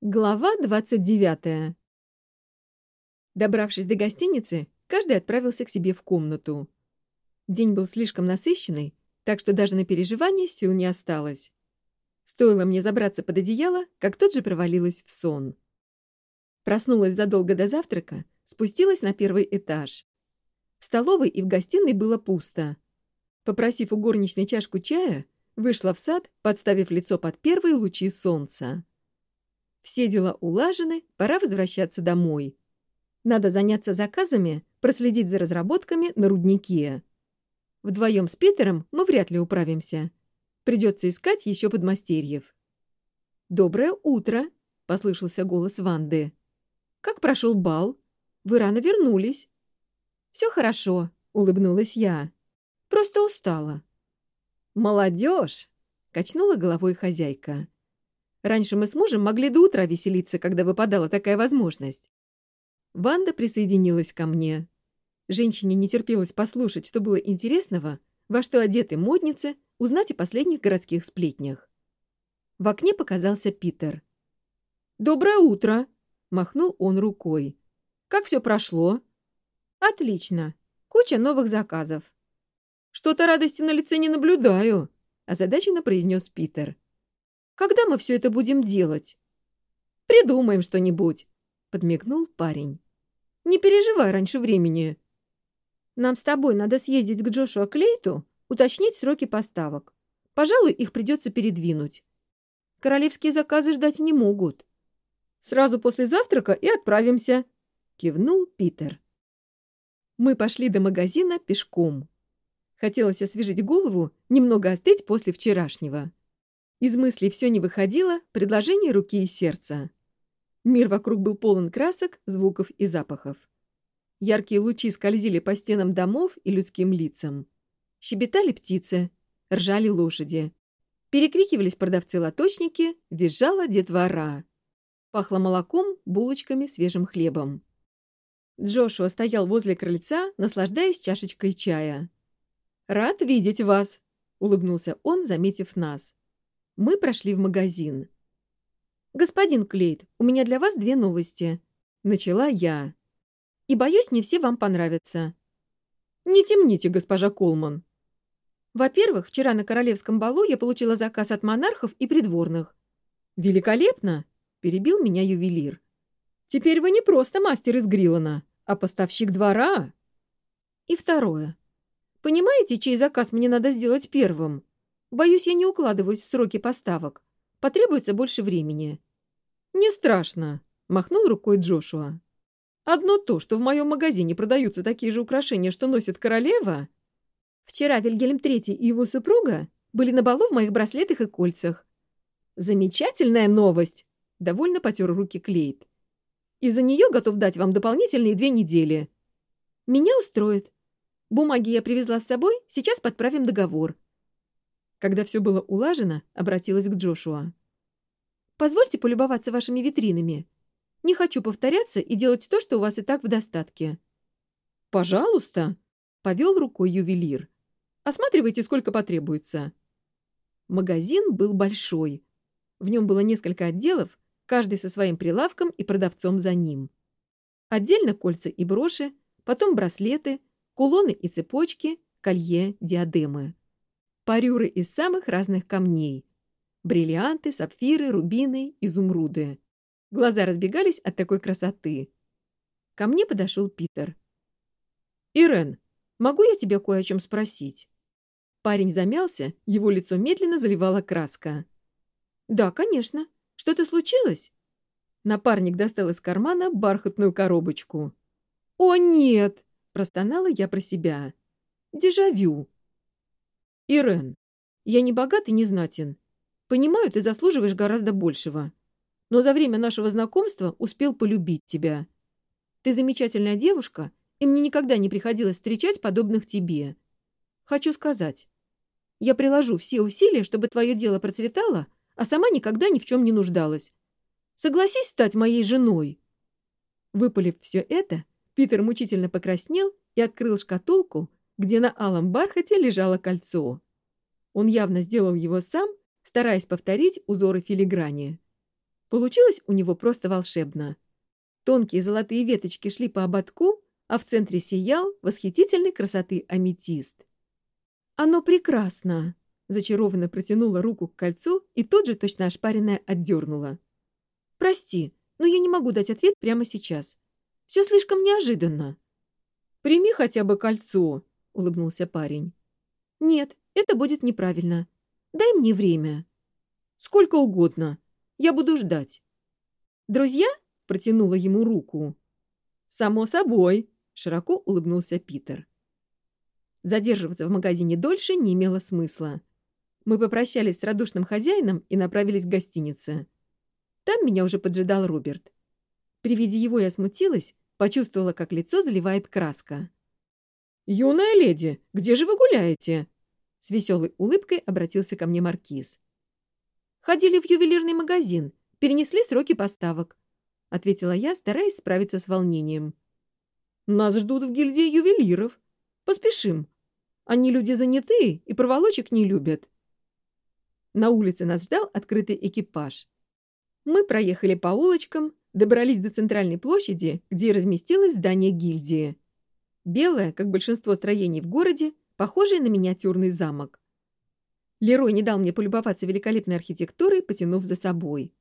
Глава 29. Добравшись до гостиницы, каждый отправился к себе в комнату. День был слишком насыщенный, так что даже на переживание сил не осталось. Стоило мне забраться под одеяло, как тут же провалилась в сон. Проснулась задолго до завтрака, спустилась на первый этаж. В столовой и в гостиной было пусто. Попросив у горничной чашку чая, вышла в сад, подставив лицо под первые лучи солнца. Все дела улажены, пора возвращаться домой. Надо заняться заказами, проследить за разработками на руднике. Вдвоем с Питером мы вряд ли управимся. Придется искать еще подмастерьев. «Доброе утро!» — послышался голос Ванды. «Как прошел бал? Вы рано вернулись». «Все хорошо», — улыбнулась я. «Просто устала». «Молодежь!» — качнула головой хозяйка. Раньше мы с мужем могли до утра веселиться, когда выпадала такая возможность. Ванда присоединилась ко мне. Женщине не терпелось послушать, что было интересного, во что одеты модницы, узнать о последних городских сплетнях. В окне показался Питер. «Доброе утро!» — махнул он рукой. «Как все прошло?» «Отлично. Куча новых заказов». «Что-то радости на лице не наблюдаю», — озадаченно произнес Питер. Когда мы все это будем делать?» «Придумаем что-нибудь», — подмигнул парень. «Не переживай раньше времени». «Нам с тобой надо съездить к Джошуа Клейту, уточнить сроки поставок. Пожалуй, их придется передвинуть. Королевские заказы ждать не могут». «Сразу после завтрака и отправимся», — кивнул Питер. Мы пошли до магазина пешком. Хотелось освежить голову, немного остыть после вчерашнего. Из мыслей все не выходило, предложение руки и сердца. Мир вокруг был полон красок, звуков и запахов. Яркие лучи скользили по стенам домов и людским лицам. Щебетали птицы, ржали лошади. Перекрикивались продавцы-лоточники, визжала детвора. Пахло молоком, булочками, свежим хлебом. Джошуа стоял возле крыльца, наслаждаясь чашечкой чая. «Рад видеть вас!» — улыбнулся он, заметив нас. Мы прошли в магазин. «Господин Клейт, у меня для вас две новости», — начала я. «И, боюсь, не все вам понравятся». «Не темните, госпожа Колман». «Во-первых, вчера на королевском балу я получила заказ от монархов и придворных». «Великолепно!» — перебил меня ювелир. «Теперь вы не просто мастер из Грилана, а поставщик двора». И второе. «Понимаете, чей заказ мне надо сделать первым?» Боюсь, я не укладываюсь в сроки поставок. Потребуется больше времени». «Не страшно», — махнул рукой Джошуа. «Одно то, что в моем магазине продаются такие же украшения, что носит королева...» «Вчера Вильгельм III и его супруга были на балу в моих браслетах и кольцах». «Замечательная новость!» — довольно потер руки Клейт. «И за нее готов дать вам дополнительные две недели». «Меня устроит. Бумаги я привезла с собой, сейчас подправим договор», когда все было улажено, обратилась к Джошуа. «Позвольте полюбоваться вашими витринами. Не хочу повторяться и делать то, что у вас и так в достатке». «Пожалуйста», — повел рукой ювелир. «Осматривайте, сколько потребуется». Магазин был большой. В нем было несколько отделов, каждый со своим прилавком и продавцом за ним. Отдельно кольца и броши, потом браслеты, кулоны и цепочки, колье, диадемы парюры из самых разных камней. Бриллианты, сапфиры, рубины, изумруды. Глаза разбегались от такой красоты. Ко мне подошел Питер. «Ирен, могу я тебя кое о чем спросить?» Парень замялся, его лицо медленно заливала краска. «Да, конечно. Что-то случилось?» Напарник достал из кармана бархатную коробочку. «О, нет!» – простонала я про себя. «Дежавю!» «Ирен, я не богат и не знатен. Понимаю, ты заслуживаешь гораздо большего. Но за время нашего знакомства успел полюбить тебя. Ты замечательная девушка, и мне никогда не приходилось встречать подобных тебе. Хочу сказать, я приложу все усилия, чтобы твое дело процветало, а сама никогда ни в чем не нуждалась. Согласись стать моей женой». Выпалив все это, Питер мучительно покраснел и открыл шкатулку, где на алом бархате лежало кольцо. Он явно сделал его сам, стараясь повторить узоры филиграни. Получилось у него просто волшебно. Тонкие золотые веточки шли по ободку, а в центре сиял восхитительной красоты аметист. «Оно прекрасно!» — зачарованно протянула руку к кольцу и тот же точно ошпаренная отдернула. «Прости, но я не могу дать ответ прямо сейчас. Все слишком неожиданно». «Прими хотя бы кольцо», — улыбнулся парень. «Нет, это будет неправильно. Дай мне время». «Сколько угодно. Я буду ждать». «Друзья?» — протянула ему руку. «Само собой», — широко улыбнулся Питер. Задерживаться в магазине дольше не имело смысла. Мы попрощались с радушным хозяином и направились к гостинице. Там меня уже поджидал Роберт. При виде его я смутилась, почувствовала, как лицо заливает краска. «Юная леди, где же вы гуляете?» С веселой улыбкой обратился ко мне маркиз. «Ходили в ювелирный магазин, перенесли сроки поставок», — ответила я, стараясь справиться с волнением. «Нас ждут в гильдии ювелиров. Поспешим. Они люди занятые и проволочек не любят». На улице Белое, как большинство строений в городе, похожее на миниатюрный замок. Лерой не дал мне полюбоваться великолепной архитектурой, потянув за собой.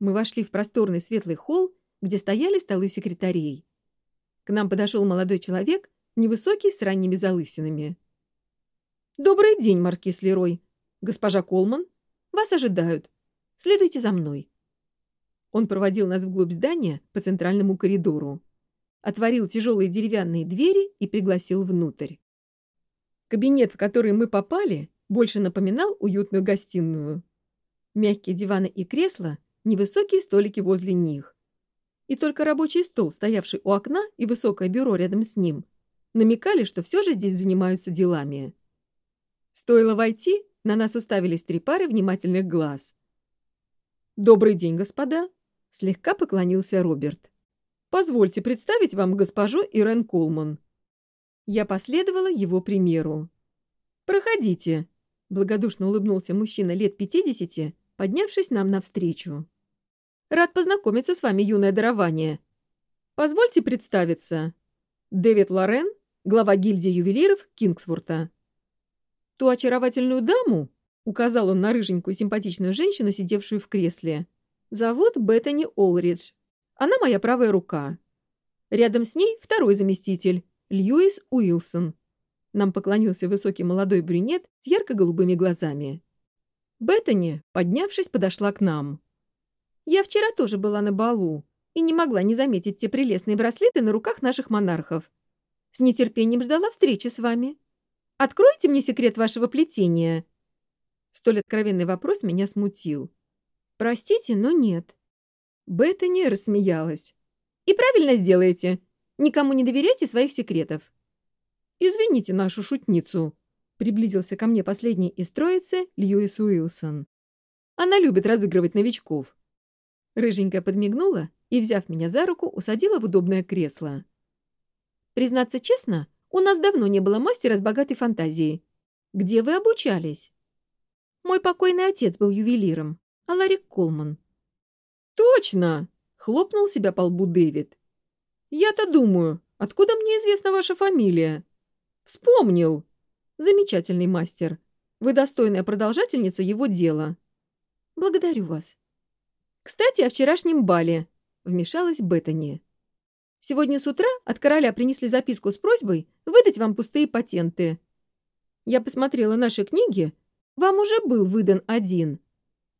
Мы вошли в просторный светлый холл, где стояли столы секретарей. К нам подошел молодой человек, невысокий, с ранними залысинами. «Добрый день, маркиз Лерой. Госпожа Колман, вас ожидают. Следуйте за мной». Он проводил нас вглубь здания по центральному коридору отворил тяжелые деревянные двери и пригласил внутрь. Кабинет, в который мы попали, больше напоминал уютную гостиную. Мягкие диваны и кресла, невысокие столики возле них. И только рабочий стол, стоявший у окна, и высокое бюро рядом с ним, намекали, что все же здесь занимаются делами. Стоило войти, на нас уставились три пары внимательных глаз. «Добрый день, господа!» — слегка поклонился Роберт. «Позвольте представить вам госпожу Ирен Колман». Я последовала его примеру. «Проходите», — благодушно улыбнулся мужчина лет пятидесяти, поднявшись нам навстречу. «Рад познакомиться с вами, юное дарование. Позвольте представиться. Дэвид Лорен, глава гильдии ювелиров Кингсворта». «Ту очаровательную даму, Указал он на рыженькую симпатичную женщину, сидевшую в кресле. «Зовут Беттани Олридж. Она моя правая рука. Рядом с ней второй заместитель, Льюис Уилсон. Нам поклонился высокий молодой брюнет с ярко-голубыми глазами. Беттани, поднявшись, подошла к нам. «Я вчера тоже была на балу и не могла не заметить те прелестные браслеты на руках наших монархов. С нетерпением ждала встречи с вами. Откройте мне секрет вашего плетения!» Столь откровенный вопрос меня смутил. «Простите, но нет. Беттани рассмеялась. «И правильно сделаете. Никому не доверяйте своих секретов». «Извините нашу шутницу», — приблизился ко мне последний из троицы Льюис Уилсон. «Она любит разыгрывать новичков». Рыженькая подмигнула и, взяв меня за руку, усадила в удобное кресло. «Признаться честно, у нас давно не было мастера с богатой фантазией. Где вы обучались?» Мой покойный отец был ювелиром, Аларик Колман. «Точно!» — хлопнул себя по лбу Дэвид. «Я-то думаю, откуда мне известна ваша фамилия?» «Вспомнил!» «Замечательный мастер. Вы достойная продолжательница его дела». «Благодарю вас». «Кстати, о вчерашнем бале», — вмешалась Беттани. «Сегодня с утра от короля принесли записку с просьбой выдать вам пустые патенты. Я посмотрела наши книги. Вам уже был выдан один,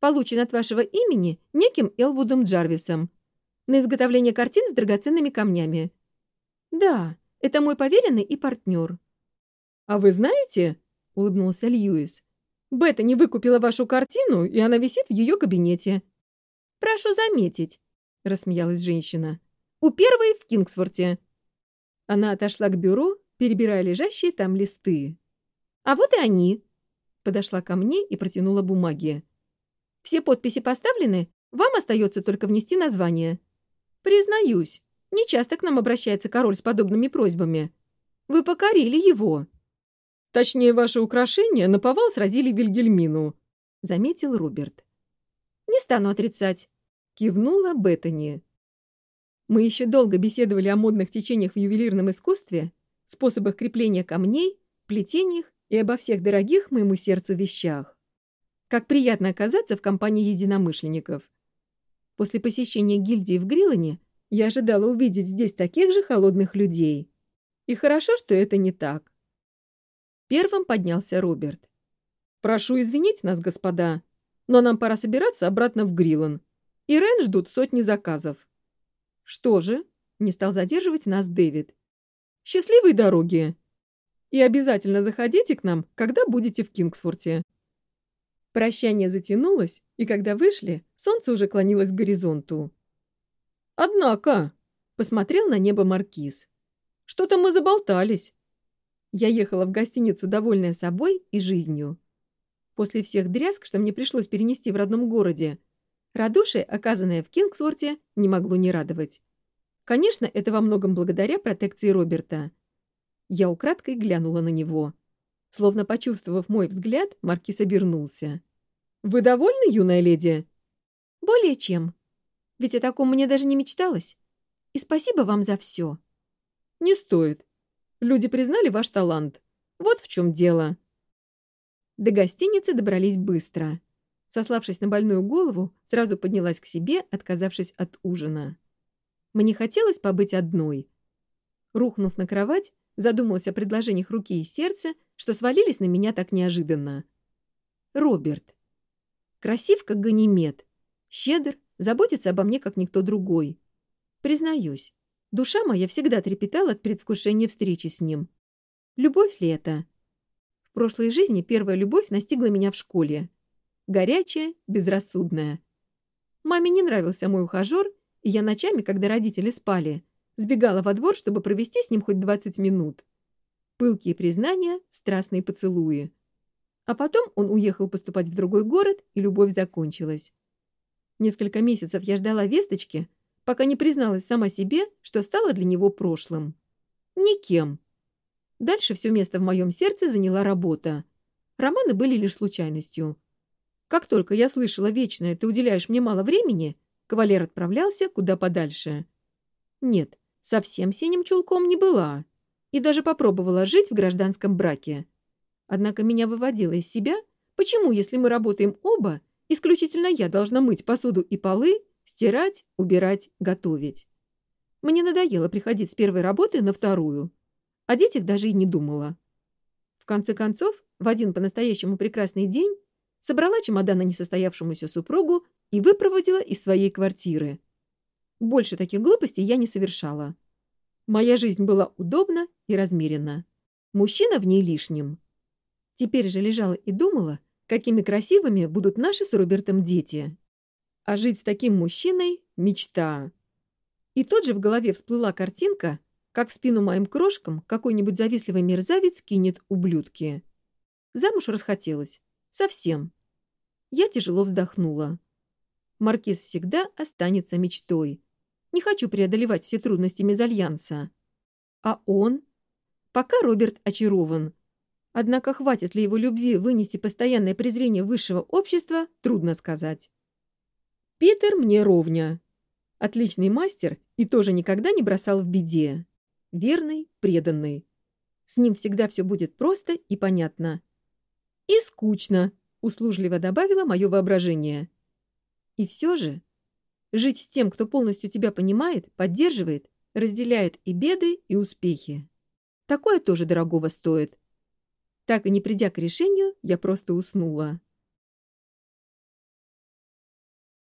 Получен от вашего имени неким Элвудом Джарвисом. На изготовление картин с драгоценными камнями. Да, это мой поверенный и партнер. А вы знаете, улыбнулся Льюис, Бета не выкупила вашу картину, и она висит в ее кабинете. Прошу заметить, рассмеялась женщина. У первой в Кингсворте. Она отошла к бюро, перебирая лежащие там листы. А вот и они, подошла ко мне и протянула бумаги. Все подписи поставлены? Вам остается только внести название». «Признаюсь, нечасто к нам обращается король с подобными просьбами. Вы покорили его». «Точнее, ваши украшения на повал сразили Вильгельмину», — заметил Руберт. «Не стану отрицать», — кивнула Беттани. Мы еще долго беседовали о модных течениях в ювелирном искусстве, способах крепления камней, плетениях и обо всех дорогих моему сердцу вещах как приятно оказаться в компании единомышленников. После посещения гильдии в Грилане я ожидала увидеть здесь таких же холодных людей. И хорошо, что это не так. Первым поднялся Роберт. «Прошу извинить нас, господа, но нам пора собираться обратно в Грилан. И Рен ждут сотни заказов». «Что же?» — не стал задерживать нас Дэвид. «Счастливой дороги! И обязательно заходите к нам, когда будете в Кингсфорте. Прощание затянулось, и когда вышли, солнце уже клонилось к горизонту. «Однако», — посмотрел на небо Маркиз, — «что-то мы заболтались». Я ехала в гостиницу, довольная собой и жизнью. После всех дрязг, что мне пришлось перенести в родном городе, радушие, оказанное в Кингсворте, не могло не радовать. Конечно, это во многом благодаря протекции Роберта. Я украдкой глянула на него. Словно почувствовав мой взгляд, Маркиз обернулся. Вы довольны, юная леди? Более чем. Ведь о таком мне даже не мечталось. И спасибо вам за все. Не стоит. Люди признали ваш талант. Вот в чем дело. До гостиницы добрались быстро. Сославшись на больную голову, сразу поднялась к себе, отказавшись от ужина. Мне хотелось побыть одной. Рухнув на кровать, задумалась о предложениях руки и сердца, что свалились на меня так неожиданно. Роберт. Красив, как Ганимед. Щедр, заботится обо мне, как никто другой. Признаюсь, душа моя всегда трепетала от предвкушения встречи с ним. Любовь ли это? В прошлой жизни первая любовь настигла меня в школе. Горячая, безрассудная. Маме не нравился мой ухажер, и я ночами, когда родители спали, сбегала во двор, чтобы провести с ним хоть 20 минут. А потом он уехал поступать в другой город, и любовь закончилась. Несколько месяцев я ждала весточки, пока не призналась сама себе, что стала для него прошлым. Никем. Дальше все место в моем сердце заняла работа. Романы были лишь случайностью. Как только я слышала вечное «ты уделяешь мне мало времени», кавалер отправлялся куда подальше. Нет, совсем синим чулком не была. И даже попробовала жить в гражданском браке. Однако меня выводило из себя, почему, если мы работаем оба, исключительно я должна мыть посуду и полы, стирать, убирать, готовить. Мне надоело приходить с первой работы на вторую. О детях даже и не думала. В конце концов, в один по-настоящему прекрасный день собрала чемодан на несостоявшемуся супругу и выпроводила из своей квартиры. Больше таких глупостей я не совершала. Моя жизнь была удобна и размерена. Мужчина в ней лишним. Теперь же лежала и думала, какими красивыми будут наши с Робертом дети. А жить с таким мужчиной – мечта. И тут же в голове всплыла картинка, как в спину моим крошкам какой-нибудь завистливый мерзавец кинет ублюдки. Замуж расхотелось. Совсем. Я тяжело вздохнула. Маркиз всегда останется мечтой. Не хочу преодолевать все трудности мезальянса. А он? Пока Роберт очарован – Однако хватит ли его любви вынести постоянное презрение высшего общества, трудно сказать. Питер мне ровня. Отличный мастер и тоже никогда не бросал в беде. Верный, преданный. С ним всегда все будет просто и понятно. И скучно, услужливо добавило мое воображение. И все же, жить с тем, кто полностью тебя понимает, поддерживает, разделяет и беды, и успехи. Такое тоже дорогого стоит. Так и не придя к решению, я просто уснула.